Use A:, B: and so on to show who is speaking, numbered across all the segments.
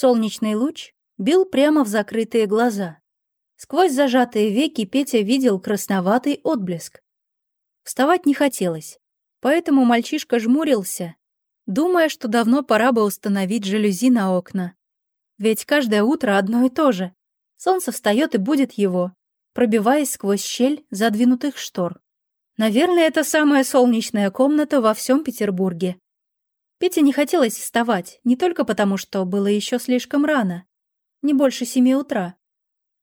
A: Солнечный луч бил прямо в закрытые глаза. Сквозь зажатые веки Петя видел красноватый отблеск. Вставать не хотелось, поэтому мальчишка жмурился, думая, что давно пора бы установить жалюзи на окна. Ведь каждое утро одно и то же. Солнце встает и будет его, пробиваясь сквозь щель задвинутых штор. Наверное, это самая солнечная комната во всем Петербурге. Пете не хотелось вставать, не только потому, что было еще слишком рано. Не больше семи утра.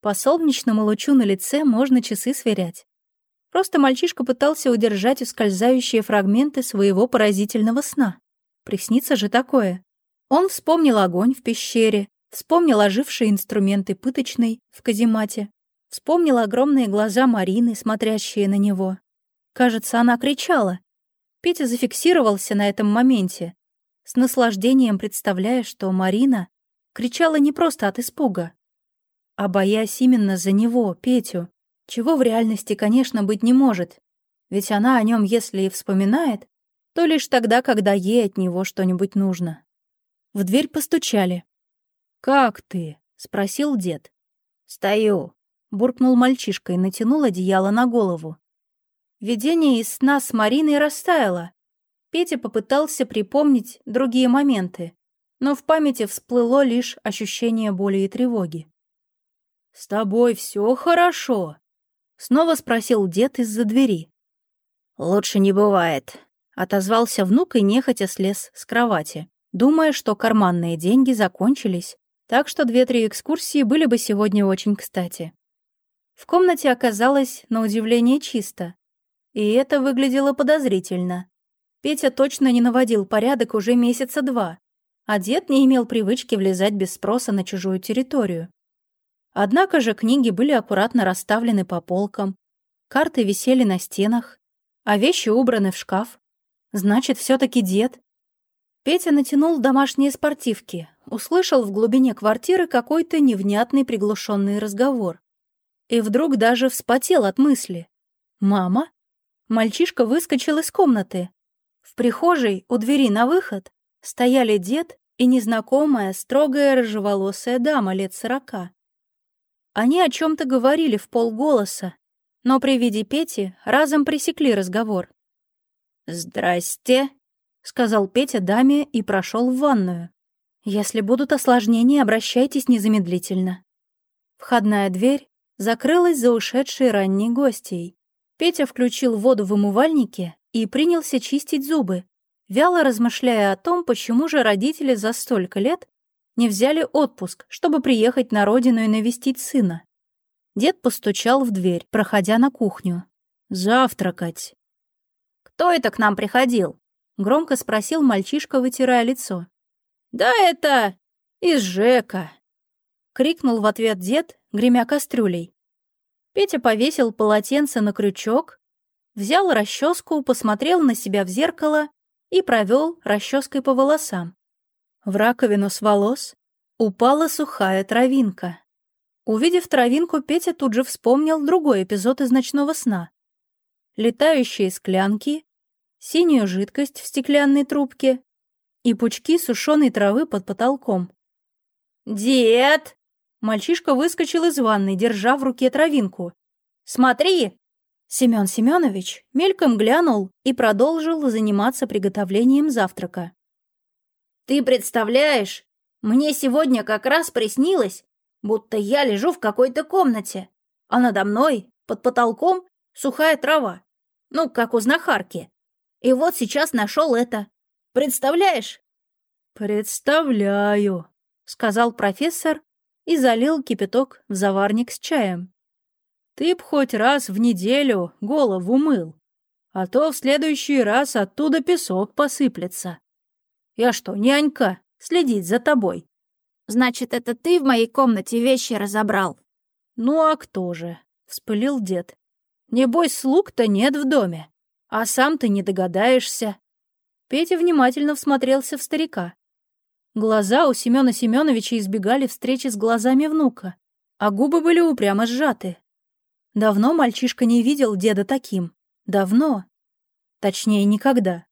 A: По солнечному лучу на лице можно часы сверять. Просто мальчишка пытался удержать ускользающие фрагменты своего поразительного сна. Приснится же такое. Он вспомнил огонь в пещере, вспомнил ожившие инструменты пыточной в каземате, вспомнил огромные глаза Марины, смотрящие на него, Кажется, она кричала. Петя зафиксировался на этом моменте, с наслаждением представляя, что Марина кричала не просто от испуга, а боясь именно за него, Петю, чего в реальности, конечно, быть не может, ведь она о нем, если и вспоминает, то лишь тогда, когда ей от него что-нибудь нужно. В дверь постучали. «Как ты?» — спросил дед.
B: «Стою», —
A: буркнул мальчишка и натянул одеяло на голову. Видение из сна с Мариной растаяло. Петя попытался припомнить другие моменты, но в памяти всплыло лишь ощущение боли и тревоги. «С тобой все хорошо?» — снова спросил дед из-за двери.
B: «Лучше не бывает», — отозвался внук и нехотя слез с кровати, думая, что карманные деньги закончились, так что две-три экскурсии были бы сегодня очень кстати. В комнате оказалось, на удивление, чисто. И это выглядело подозрительно. Петя точно не наводил порядок уже месяца два, а дед не имел привычки влезать без спроса на чужую территорию. Однако же книги были аккуратно расставлены по полкам, карты висели на стенах, а вещи убраны в шкаф. Значит, все таки дед. Петя натянул домашние спортивки, услышал в глубине квартиры какой-то невнятный приглушенный разговор. И вдруг даже вспотел от мысли. «Мама?» Мальчишка выскочил из комнаты. В прихожей у двери на выход стояли дед и незнакомая, строгая рыжеволосая дама лет сорока. Они о чем то говорили в полголоса, но при виде Пети разом пресекли разговор. «Здрасте», — сказал Петя даме и прошел в ванную.
A: «Если будут осложнения, обращайтесь незамедлительно». Входная дверь закрылась за ушедшей ранней гостьей. Петя включил воду в умывальнике и принялся чистить зубы, вяло размышляя о том, почему же родители за столько лет не взяли отпуск, чтобы приехать на родину и навестить сына. Дед постучал в дверь, проходя на кухню. «Завтракать».
B: «Кто это к нам приходил?»
A: — громко спросил мальчишка, вытирая лицо.
B: «Да это из Жека!»
A: — крикнул в ответ дед, гремя кастрюлей. Петя повесил полотенце на крючок, взял расческу, посмотрел на себя в зеркало и провел расческой по волосам. В раковину с волос упала сухая травинка. Увидев травинку, Петя тут же вспомнил другой эпизод из ночного сна. Летающие склянки, синюю жидкость в стеклянной трубке и пучки сушеной травы под потолком.
B: «Дед!»
A: Мальчишка выскочил из ванной, держа в руке травинку. «Смотри!» Семён Семёнович мельком глянул и продолжил заниматься приготовлением завтрака.
B: «Ты представляешь, мне сегодня как раз приснилось, будто я лежу в какой-то комнате, а надо мной, под потолком, сухая трава. Ну, как у знахарки. И вот сейчас нашел это. Представляешь?»
A: «Представляю», — сказал профессор и залил кипяток в заварник с чаем. «Ты б хоть раз в неделю голову мыл, а то в следующий раз оттуда песок посыплется. Я что, нянька, следить за тобой?»
B: «Значит, это ты в моей комнате вещи разобрал?»
A: «Ну а кто же?» — вспылил дед. «Небось, слуг-то нет в доме, а сам ты не догадаешься». Петя внимательно всмотрелся в старика. Глаза у Семёна Семёновича избегали встречи с глазами внука, а губы были упрямо сжаты. Давно мальчишка не видел деда таким. Давно. Точнее, никогда.